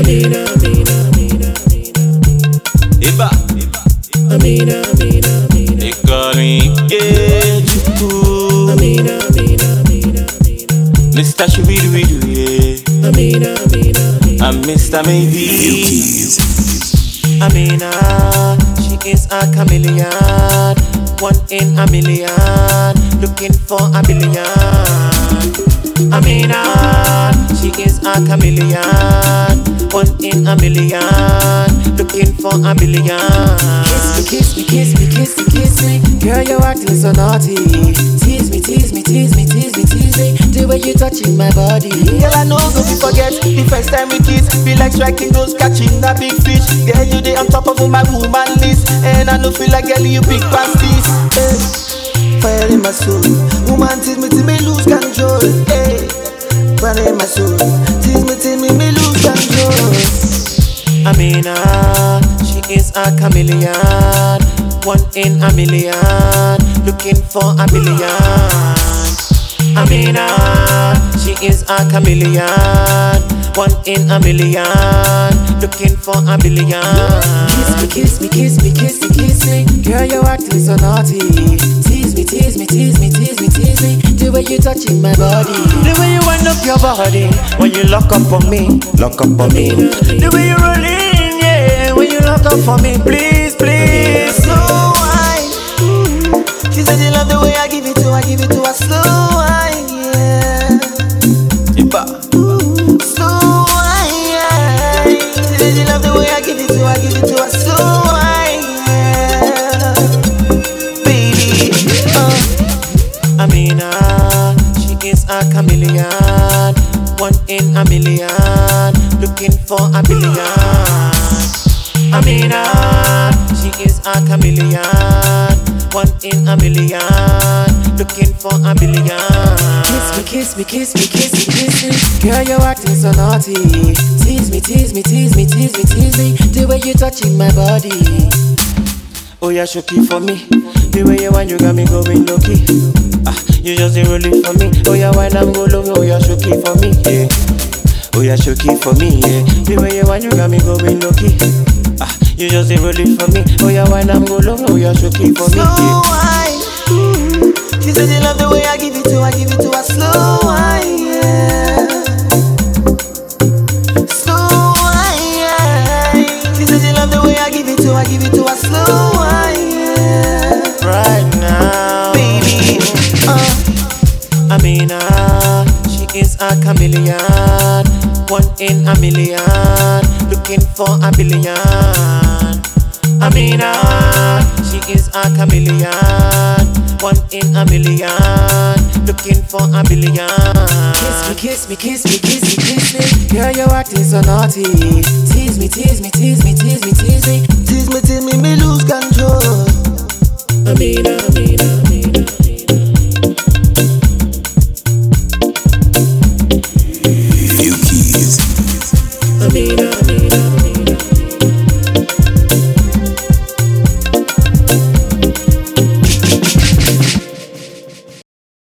Amina, Amina, Amina, Amina, they call me. Amina, Amina, she is a chameleon, one in a million, looking for a. Amina, she is a chameleon, one in a million, looking for a billion. Kiss me, kiss me, kiss me, kiss me, kiss me, girl, you're acting so naughty. Tease me, tease me, tease me, tease me, tease me, the way you touching my body. Girl, I know go be forget the first time we kiss. Feel like striking those catching a big fish. Girl, you dey on top of my woman list, and I no feel like girl you big past this. Hey, fire in my soul, woman tease me till me lose control. Hey, fire in my soul, tease me till me me lose control. Amina, she is a chameleon, one in a million, looking for a billion. Amina, she is a chameleon, one in a million, looking for a billion. Kiss me, kiss me, kiss me, kiss me, kiss me, girl, you're acting so naughty. Tease me, tease me, tease me, tease me, tease me, the way you touching my body, the way you wind up your body when you lock up on me, lock up on me, the way you roll in, yeah, when you lock up for me, please. A one in a million, looking for a billion. Amina, she is a chameleon, one in a million, looking for a billion. Kiss me, kiss me, kiss me, kiss me, kiss me, girl, you're acting so naughty. Tease me, tease me, tease me, tease me, tease me, the way you touching my body. Oh yeah, shook it for me. The way you want, you got me going low key. You just roll it for me. Oh yeah, when I'm go low, oh yeah, shook it for me. Yeah. Oh yeah, shook it for me. Yeah. The way you want, you got me going low key. Ah, you just roll it for me. Oh yeah, when I'm go low, oh yeah, shook it for me. slow Yeah. wine. She said she love the way I give it to, I give it to her slow wine, yeah. Slow wine. She said she love the way I give it to, I give it to her one in a million, looking for a billion. Amina, she is a chameleon, one in a million, looking for a billion. Kiss me, kiss me, kiss me, kiss me, kiss me, girl, you're acting so naughty. Tease me, tease me, tease me, tease me, tease me. Tease me till me, me lose control. Amina, Amina, Amina.